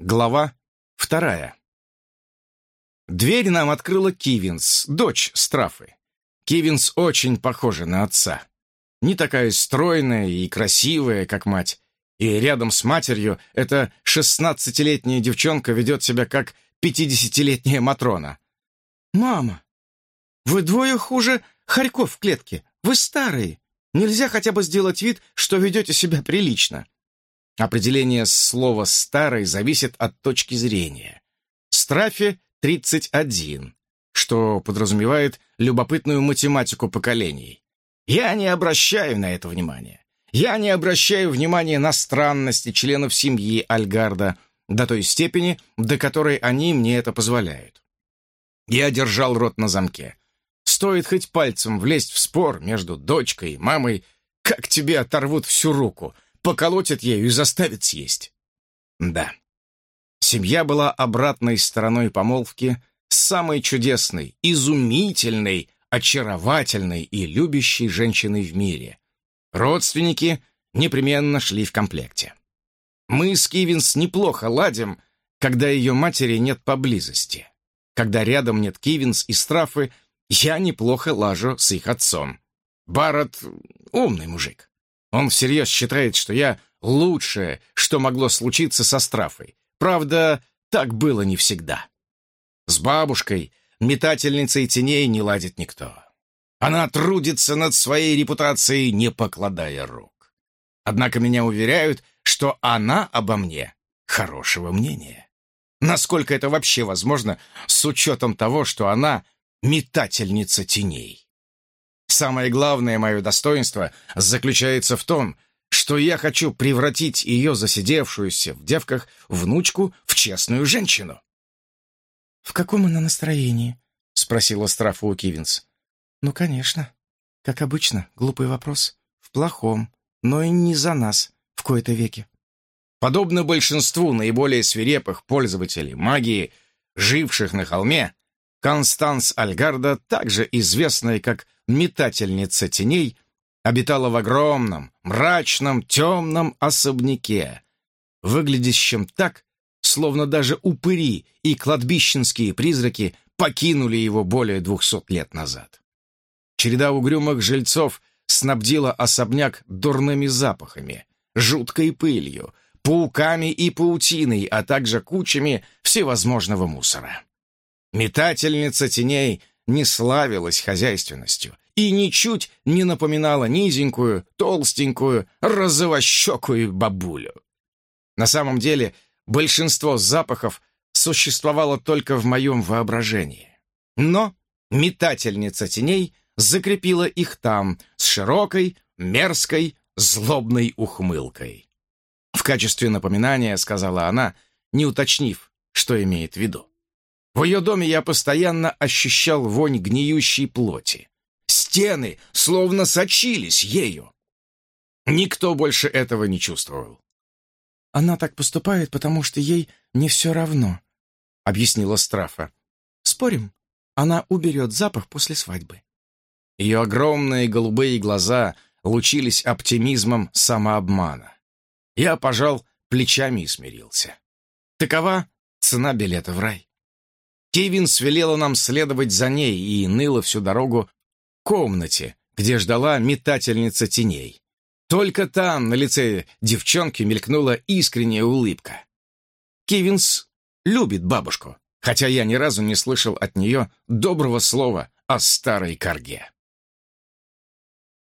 Глава вторая. Дверь нам открыла Кивинс, дочь Страфы. Кивинс очень похожа на отца. Не такая стройная и красивая, как мать. И рядом с матерью эта шестнадцатилетняя девчонка ведет себя как пятидесятилетняя Матрона. «Мама, вы двое хуже хорьков в клетке. Вы старые. Нельзя хотя бы сделать вид, что ведете себя прилично». Определение слова «старый» зависит от точки зрения. Страфе 31, что подразумевает любопытную математику поколений. Я не обращаю на это внимания. Я не обращаю внимания на странности членов семьи Альгарда до той степени, до которой они мне это позволяют. Я держал рот на замке. Стоит хоть пальцем влезть в спор между дочкой и мамой, как тебе оторвут всю руку — поколотит ею и заставит съесть. Да, семья была обратной стороной помолвки, самой чудесной, изумительной, очаровательной и любящей женщиной в мире. Родственники непременно шли в комплекте. Мы с Кивинс неплохо ладим, когда ее матери нет поблизости. Когда рядом нет Кивинс и Страфы, я неплохо лажу с их отцом. Барретт — умный мужик. Он всерьез считает, что я лучшее, что могло случиться со Страфой. Правда, так было не всегда. С бабушкой, метательницей теней, не ладит никто. Она трудится над своей репутацией, не покладая рук. Однако меня уверяют, что она обо мне хорошего мнения. Насколько это вообще возможно с учетом того, что она метательница теней? Самое главное мое достоинство заключается в том, что я хочу превратить ее засидевшуюся в девках внучку в честную женщину. «В каком она настроении?» — спросила Страфа у Кивинс. «Ну, конечно. Как обычно, глупый вопрос. В плохом, но и не за нас в кои-то веки». Подобно большинству наиболее свирепых пользователей магии, живших на холме, Констанс Альгарда, также известная как метательница теней, обитала в огромном, мрачном, темном особняке, выглядящем так, словно даже упыри и кладбищенские призраки покинули его более двухсот лет назад. Череда угрюмых жильцов снабдила особняк дурными запахами, жуткой пылью, пауками и паутиной, а также кучами всевозможного мусора. Метательница теней не славилась хозяйственностью и ничуть не напоминала низенькую, толстенькую, розовощекую бабулю. На самом деле, большинство запахов существовало только в моем воображении. Но метательница теней закрепила их там с широкой, мерзкой, злобной ухмылкой. В качестве напоминания, сказала она, не уточнив, что имеет в виду. В ее доме я постоянно ощущал вонь гниющей плоти. Стены словно сочились ею. Никто больше этого не чувствовал. «Она так поступает, потому что ей не все равно», — объяснила Страфа. «Спорим, она уберет запах после свадьбы». Ее огромные голубые глаза лучились оптимизмом самообмана. Я пожал плечами и смирился. Такова цена билета в рай. Кевин свелела нам следовать за ней и ныла всю дорогу комнате, где ждала метательница теней. Только там на лице девчонки мелькнула искренняя улыбка. Кивинс любит бабушку, хотя я ни разу не слышал от нее доброго слова о старой корге.